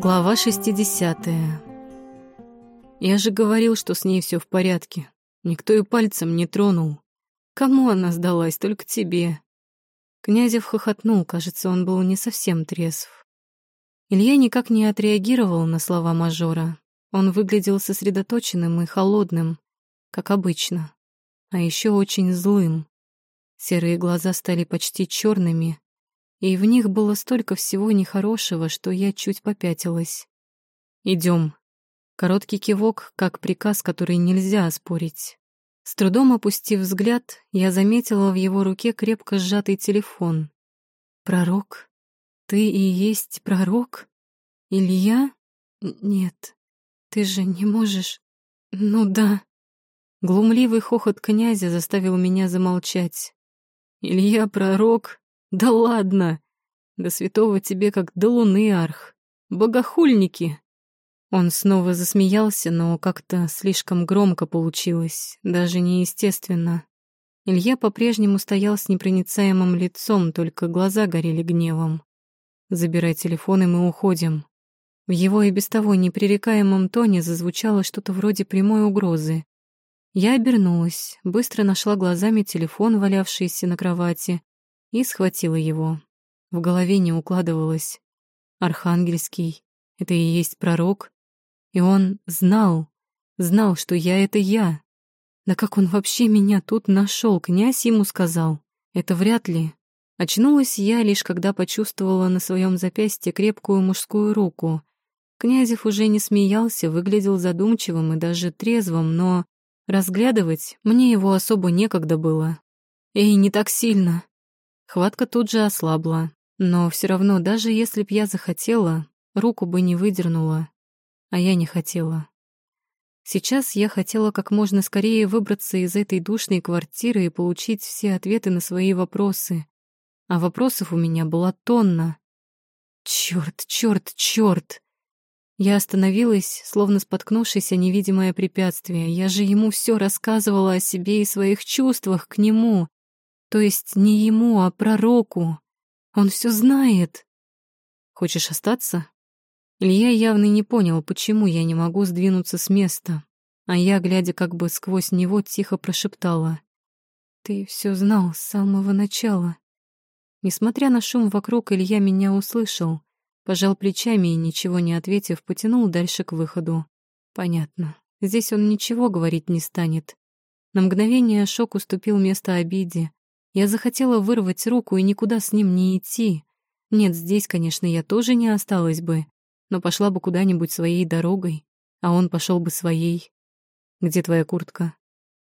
Глава 60. Я же говорил, что с ней все в порядке. Никто и пальцем не тронул. Кому она сдалась, только тебе. Князев хохотнул, кажется, он был не совсем трезв. Илья никак не отреагировал на слова мажора. Он выглядел сосредоточенным и холодным, как обычно, а еще очень злым. Серые глаза стали почти черными, и в них было столько всего нехорошего, что я чуть попятилась. Идем. Короткий кивок, как приказ, который нельзя оспорить. С трудом опустив взгляд, я заметила в его руке крепко сжатый телефон. «Пророк? Ты и есть пророк? Илья? Нет, ты же не можешь... Ну да». Глумливый хохот князя заставил меня замолчать. «Илья пророк? Да ладно! До святого тебе как до луны, Арх. Богохульники!» Он снова засмеялся, но как-то слишком громко получилось, даже неестественно. Илья по-прежнему стоял с непроницаемым лицом, только глаза горели гневом. «Забирай телефон, и мы уходим». В его и без того непререкаемом тоне зазвучало что-то вроде прямой угрозы. Я обернулась, быстро нашла глазами телефон, валявшийся на кровати, и схватила его. В голове не укладывалось. Архангельский — это и есть пророк. И он знал, знал, что я — это я. Да как он вообще меня тут нашел? Князь ему сказал. Это вряд ли. Очнулась я лишь когда почувствовала на своем запястье крепкую мужскую руку. Князев уже не смеялся, выглядел задумчивым и даже трезвым, но разглядывать мне его особо некогда было. «Эй, не так сильно!» Хватка тут же ослабла, но все равно, даже если б я захотела, руку бы не выдернула. А я не хотела. Сейчас я хотела как можно скорее выбраться из этой душной квартиры и получить все ответы на свои вопросы. А вопросов у меня была тонна. Чёрт, чёрт, чёрт! Я остановилась, словно споткнувшись о невидимое препятствие. Я же ему все рассказывала о себе и своих чувствах к нему. То есть не ему, а пророку. Он все знает. Хочешь остаться? Илья явно не понял, почему я не могу сдвинуться с места, а я, глядя как бы сквозь него, тихо прошептала. «Ты все знал с самого начала». Несмотря на шум вокруг, Илья меня услышал, пожал плечами и, ничего не ответив, потянул дальше к выходу. Понятно, здесь он ничего говорить не станет. На мгновение шок уступил место обиде, я захотела вырвать руку и никуда с ним не идти. Нет, здесь, конечно, я тоже не осталась бы, но пошла бы куда-нибудь своей дорогой, а он пошел бы своей. «Где твоя куртка?»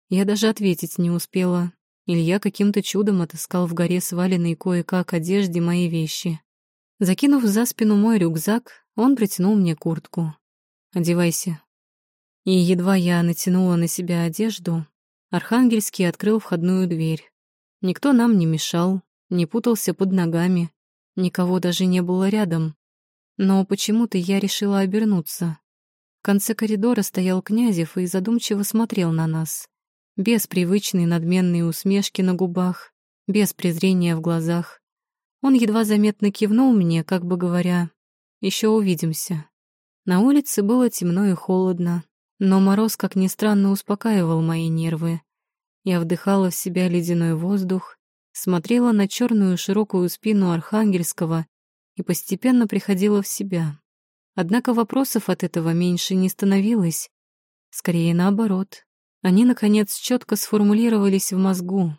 Я даже ответить не успела. Илья каким-то чудом отыскал в горе сваленной кое-как одежде мои вещи. Закинув за спину мой рюкзак, он протянул мне куртку. «Одевайся». И едва я натянула на себя одежду, Архангельский открыл входную дверь. Никто нам не мешал, не путался под ногами, никого даже не было рядом. Но почему-то я решила обернуться. В конце коридора стоял Князев и задумчиво смотрел на нас. Без привычной надменной усмешки на губах, без презрения в глазах. Он едва заметно кивнул мне, как бы говоря, еще увидимся». На улице было темно и холодно, но мороз, как ни странно, успокаивал мои нервы. Я вдыхала в себя ледяной воздух, смотрела на черную широкую спину Архангельского и постепенно приходила в себя. Однако вопросов от этого меньше не становилось. Скорее наоборот. Они, наконец, четко сформулировались в мозгу.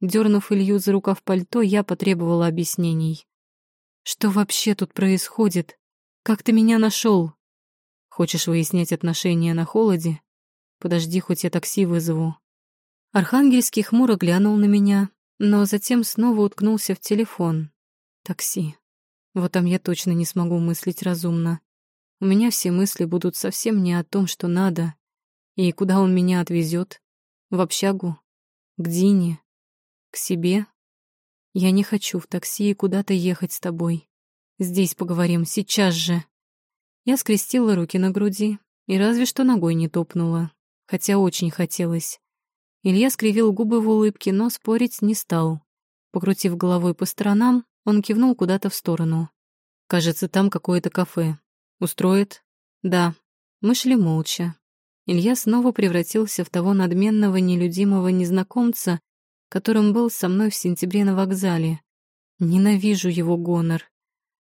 Дернув Илью за рукав пальто, я потребовала объяснений. «Что вообще тут происходит? Как ты меня нашел? Хочешь выяснять отношения на холоде? Подожди, хоть я такси вызову. Архангельский хмуро глянул на меня, но затем снова уткнулся в телефон. Такси. Вот там я точно не смогу мыслить разумно. У меня все мысли будут совсем не о том, что надо. И куда он меня отвезет? В общагу? К Дине? К себе? Я не хочу в такси и куда-то ехать с тобой. Здесь поговорим, сейчас же. Я скрестила руки на груди и разве что ногой не топнула, хотя очень хотелось. Илья скривил губы в улыбке, но спорить не стал. Покрутив головой по сторонам, он кивнул куда-то в сторону. «Кажется, там какое-то кафе. Устроит? Да. Мы шли молча. Илья снова превратился в того надменного, нелюдимого незнакомца, которым был со мной в сентябре на вокзале. Ненавижу его гонор.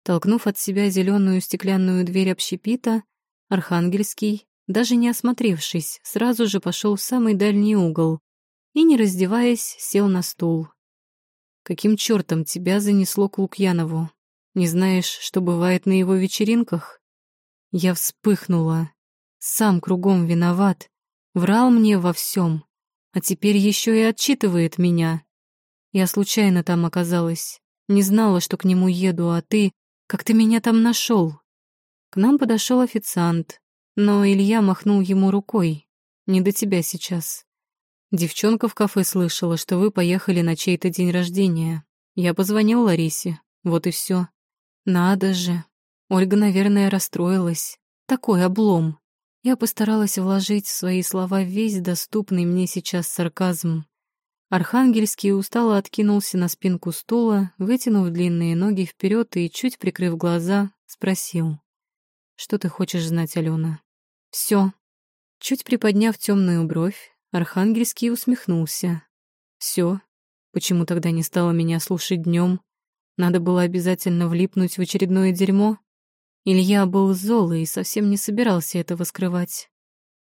Толкнув от себя зеленую стеклянную дверь общепита, Архангельский, даже не осмотревшись, сразу же пошел в самый дальний угол и, не раздеваясь, сел на стул. «Каким чертом тебя занесло к Лукьянову? Не знаешь, что бывает на его вечеринках?» Я вспыхнула. Сам кругом виноват. Врал мне во всем. А теперь еще и отчитывает меня. Я случайно там оказалась. Не знала, что к нему еду, а ты... Как ты меня там нашел? К нам подошел официант, но Илья махнул ему рукой. Не до тебя сейчас. Девчонка в кафе слышала, что вы поехали на чей-то день рождения. Я позвонил Ларисе. Вот и все. Надо же. Ольга, наверное, расстроилась. Такой облом. Я постаралась вложить в свои слова весь доступный мне сейчас сарказм. Архангельский устало откинулся на спинку стула, вытянув длинные ноги вперед и, чуть прикрыв глаза, спросил. «Что ты хочешь знать, Алена?» «Все». Чуть приподняв темную бровь, Архангельский усмехнулся. «Все? Почему тогда не стало меня слушать днем? Надо было обязательно влипнуть в очередное дерьмо?» Илья был зол и совсем не собирался этого скрывать.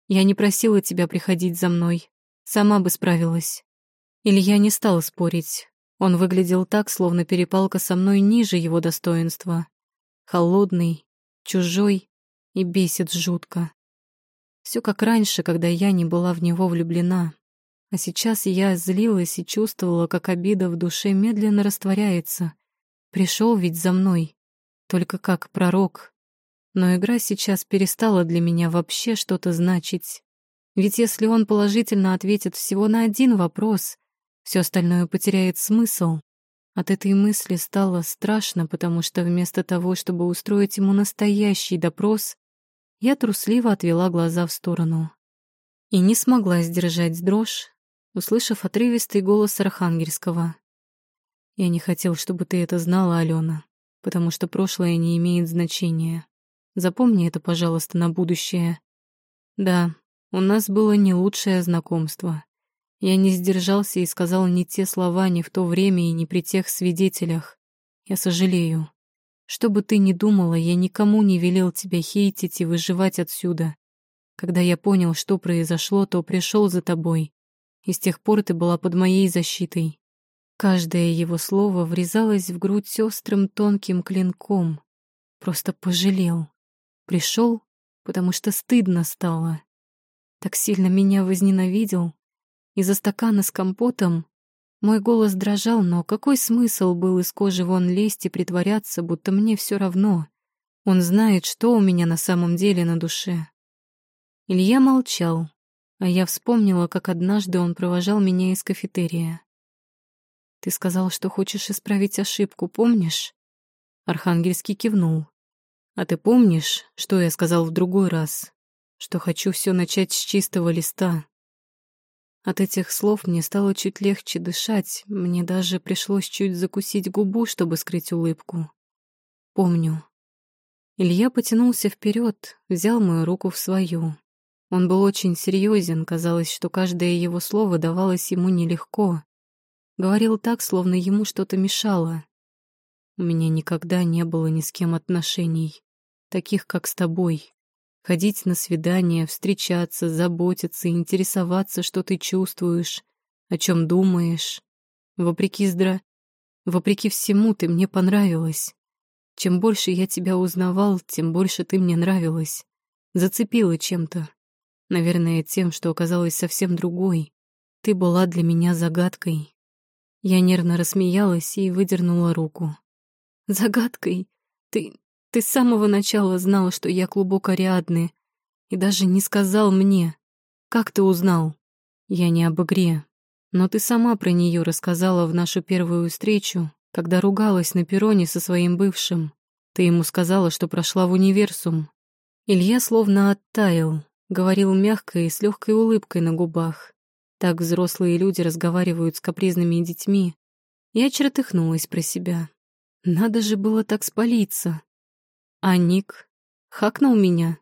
Я не просила тебя приходить за мной. Сама бы справилась. Илья не стал спорить. Он выглядел так, словно перепалка со мной ниже его достоинства. Холодный, чужой и бесит жутко. Все как раньше, когда я не была в него влюблена. А сейчас я злилась и чувствовала, как обида в душе медленно растворяется. Пришел ведь за мной, только как пророк, но игра сейчас перестала для меня вообще что-то значить. Ведь если он положительно ответит всего на один вопрос, все остальное потеряет смысл. От этой мысли стало страшно, потому что вместо того, чтобы устроить ему настоящий допрос, я трусливо отвела глаза в сторону. И не смогла сдержать дрожь, услышав отрывистый голос Архангельского. «Я не хотел, чтобы ты это знала, Алена, потому что прошлое не имеет значения. Запомни это, пожалуйста, на будущее. Да, у нас было не лучшее знакомство. Я не сдержался и сказал не те слова ни в то время и не при тех свидетелях. Я сожалею. Что бы ты ни думала, я никому не велел тебя хейтить и выживать отсюда. Когда я понял, что произошло, то пришел за тобой. И с тех пор ты была под моей защитой. Каждое его слово врезалось в грудь острым тонким клинком. Просто пожалел. Пришел, потому что стыдно стало. Так сильно меня возненавидел. Из-за стакана с компотом мой голос дрожал, но какой смысл был из кожи вон лезть и притворяться, будто мне все равно? Он знает, что у меня на самом деле на душе. Илья молчал, а я вспомнила, как однажды он провожал меня из кафетерия. «Ты сказал, что хочешь исправить ошибку, помнишь?» Архангельский кивнул. А ты помнишь, что я сказал в другой раз? Что хочу все начать с чистого листа. От этих слов мне стало чуть легче дышать, мне даже пришлось чуть закусить губу, чтобы скрыть улыбку. Помню. Илья потянулся вперед, взял мою руку в свою. Он был очень серьезен, казалось, что каждое его слово давалось ему нелегко. Говорил так, словно ему что-то мешало. У меня никогда не было ни с кем отношений таких, как с тобой. Ходить на свидания, встречаться, заботиться, интересоваться, что ты чувствуешь, о чем думаешь. Вопреки здра... Вопреки всему ты мне понравилась. Чем больше я тебя узнавал, тем больше ты мне нравилась. Зацепила чем-то. Наверное, тем, что оказалась совсем другой. Ты была для меня загадкой. Я нервно рассмеялась и выдернула руку. «Загадкой? Ты... Ты с самого начала знал, что я клубок Ариадны, и даже не сказал мне. Как ты узнал? Я не об игре, но ты сама про нее рассказала в нашу первую встречу, когда ругалась на перроне со своим бывшим. Ты ему сказала, что прошла в универсум. Илья словно оттаял, говорил мягко и с легкой улыбкой на губах. Так взрослые люди разговаривают с капризными детьми. Я чертыхнулась про себя. Надо же было так спалиться. А Ник? Хакнул меня?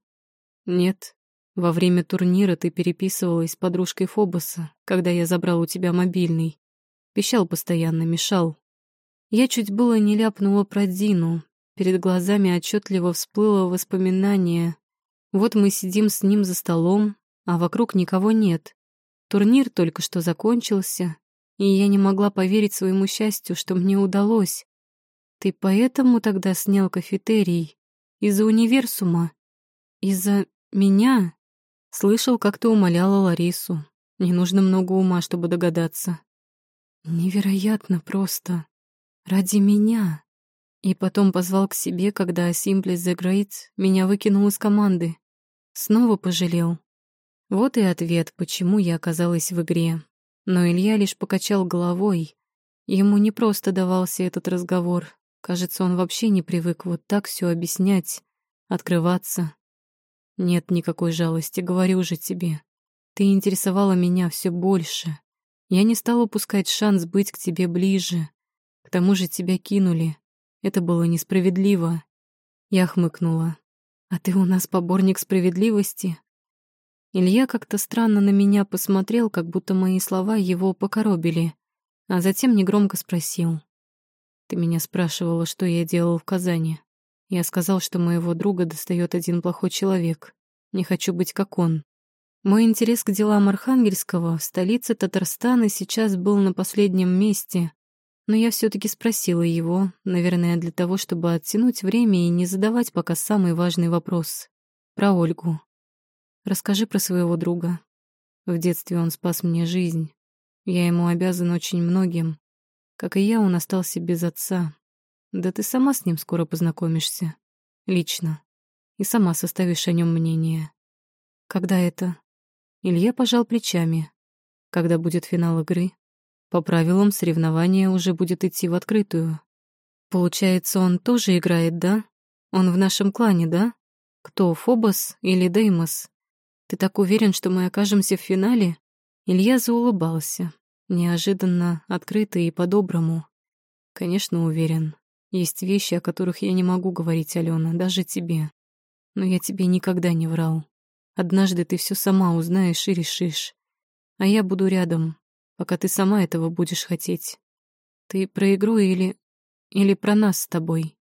Нет. Во время турнира ты переписывалась с подружкой Фобоса, когда я забрал у тебя мобильный. Пищал постоянно, мешал. Я чуть было не ляпнула про Дину. Перед глазами отчетливо всплыло воспоминание. Вот мы сидим с ним за столом, а вокруг никого нет. Турнир только что закончился, и я не могла поверить своему счастью, что мне удалось. Ты поэтому тогда снял кафетерий? Из-за универсума? Из-за меня? Слышал, как ты умоляла Ларису. Не нужно много ума, чтобы догадаться. Невероятно просто. Ради меня. И потом позвал к себе, когда Simply the Great меня выкинул из команды. Снова пожалел. Вот и ответ, почему я оказалась в игре. Но Илья лишь покачал головой. Ему не просто давался этот разговор. Кажется, он вообще не привык вот так все объяснять, открываться. Нет никакой жалости, говорю же тебе. Ты интересовала меня все больше. Я не стала упускать шанс быть к тебе ближе. К тому же тебя кинули. Это было несправедливо. Я хмыкнула. А ты у нас поборник справедливости? Илья как-то странно на меня посмотрел, как будто мои слова его покоробили, а затем негромко спросил. «Ты меня спрашивала, что я делал в Казани. Я сказал, что моего друга достает один плохой человек. Не хочу быть как он. Мой интерес к делам Архангельского в столице Татарстана сейчас был на последнем месте, но я все таки спросила его, наверное, для того, чтобы оттянуть время и не задавать пока самый важный вопрос. Про Ольгу. Расскажи про своего друга. В детстве он спас мне жизнь. Я ему обязан очень многим. Как и я, он остался без отца. Да ты сама с ним скоро познакомишься. Лично. И сама составишь о нем мнение. Когда это? Илья пожал плечами. Когда будет финал игры? По правилам соревнования уже будет идти в открытую. Получается, он тоже играет, да? Он в нашем клане, да? Кто, Фобос или Деймос? Ты так уверен, что мы окажемся в финале?» Илья заулыбался, неожиданно, открыто и по-доброму. «Конечно, уверен. Есть вещи, о которых я не могу говорить, Алена, даже тебе. Но я тебе никогда не врал. Однажды ты все сама узнаешь и решишь. А я буду рядом, пока ты сама этого будешь хотеть. Ты про игру или... или про нас с тобой?»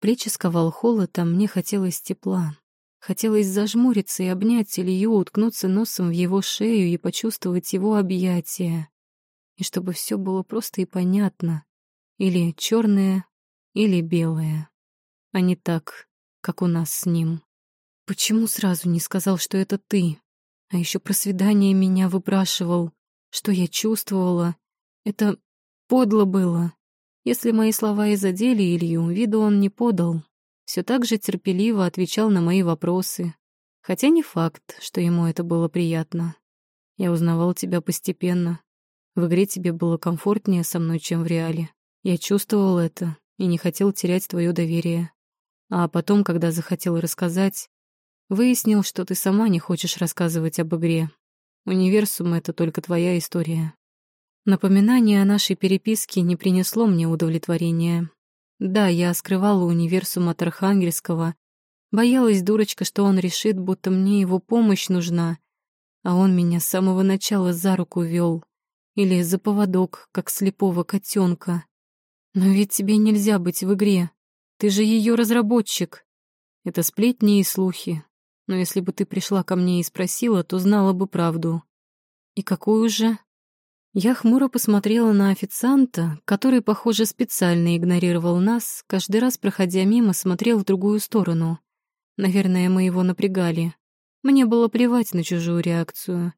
Плечи сковал холод, а мне хотелось тепла. Хотелось зажмуриться и обнять Илью, уткнуться носом в его шею и почувствовать его объятия. И чтобы все было просто и понятно. Или черное, или белое. А не так, как у нас с ним. Почему сразу не сказал, что это ты? А еще про свидание меня выпрашивал. Что я чувствовала? Это подло было. Если мои слова и задели Илью, виду он не подал, все так же терпеливо отвечал на мои вопросы, хотя не факт, что ему это было приятно. Я узнавал тебя постепенно. В игре тебе было комфортнее со мной, чем в реале. Я чувствовал это и не хотел терять твое доверие. А потом, когда захотел рассказать, выяснил, что ты сама не хочешь рассказывать об игре. Универсум — это только твоя история. Напоминание о нашей переписке не принесло мне удовлетворения. Да, я скрывала универсум от Архангельского. Боялась, дурочка, что он решит, будто мне его помощь нужна. А он меня с самого начала за руку вел. Или за поводок, как слепого котенка. Но ведь тебе нельзя быть в игре. Ты же ее разработчик. Это сплетни и слухи. Но если бы ты пришла ко мне и спросила, то знала бы правду. И какую же? Я хмуро посмотрела на официанта, который, похоже, специально игнорировал нас, каждый раз, проходя мимо, смотрел в другую сторону. Наверное, мы его напрягали. Мне было плевать на чужую реакцию.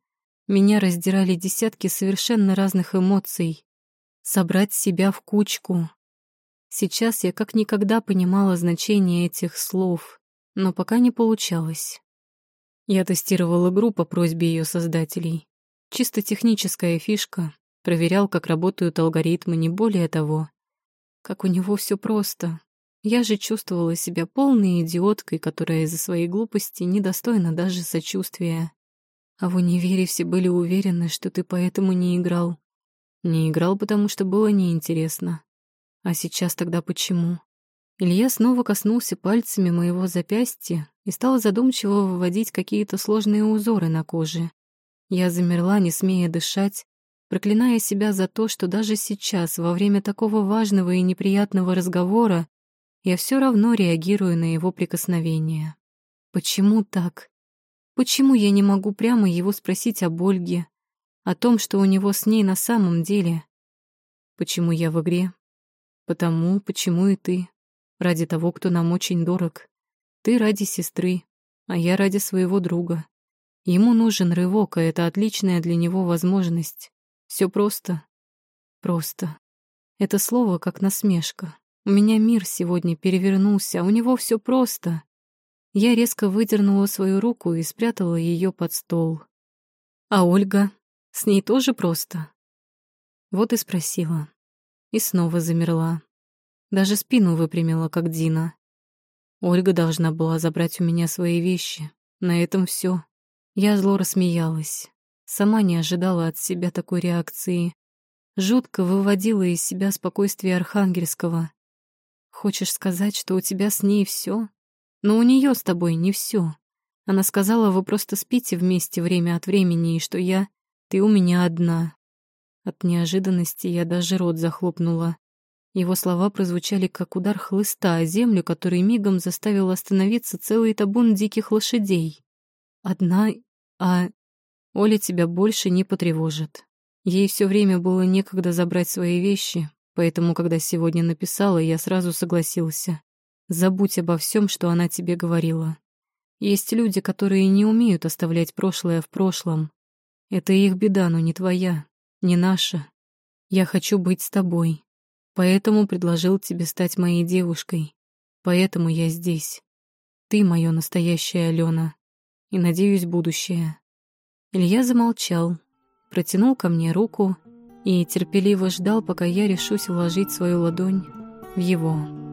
Меня раздирали десятки совершенно разных эмоций. Собрать себя в кучку. Сейчас я как никогда понимала значение этих слов, но пока не получалось. Я тестировал игру по просьбе ее создателей. Чисто техническая фишка. Проверял, как работают алгоритмы, не более того. Как у него все просто. Я же чувствовала себя полной идиоткой, которая из-за своей глупости недостойна даже сочувствия. А в универе все были уверены, что ты поэтому не играл. Не играл, потому что было неинтересно. А сейчас тогда почему? Илья снова коснулся пальцами моего запястья и стал задумчиво выводить какие-то сложные узоры на коже. Я замерла, не смея дышать, проклиная себя за то, что даже сейчас, во время такого важного и неприятного разговора, я все равно реагирую на его прикосновение. Почему так? Почему я не могу прямо его спросить об Ольге, о том, что у него с ней на самом деле? Почему я в игре? Потому, почему и ты. Ради того, кто нам очень дорог. Ты ради сестры, а я ради своего друга. Ему нужен рывок, а это отличная для него возможность. Все просто. Просто. Это слово как насмешка. У меня мир сегодня перевернулся, а у него все просто. Я резко выдернула свою руку и спрятала ее под стол. А Ольга? С ней тоже просто? Вот и спросила. И снова замерла. Даже спину выпрямила, как Дина. Ольга должна была забрать у меня свои вещи. На этом все. Я зло рассмеялась. Сама не ожидала от себя такой реакции. Жутко выводила из себя спокойствие Архангельского. Хочешь сказать, что у тебя с ней все? Но у нее с тобой не все. Она сказала, вы просто спите вместе время от времени, и что я... Ты у меня одна. От неожиданности я даже рот захлопнула. Его слова прозвучали как удар хлыста о землю, который мигом заставил остановиться целый табун диких лошадей. Одна, а Оля тебя больше не потревожит. Ей все время было некогда забрать свои вещи, поэтому, когда сегодня написала, я сразу согласился. Забудь обо всем, что она тебе говорила. Есть люди, которые не умеют оставлять прошлое в прошлом. Это их беда, но не твоя, не наша. Я хочу быть с тобой. Поэтому предложил тебе стать моей девушкой. Поэтому я здесь. Ты моё настоящая Алена. И, надеюсь, будущее. Илья замолчал, протянул ко мне руку и терпеливо ждал, пока я решусь вложить свою ладонь в его.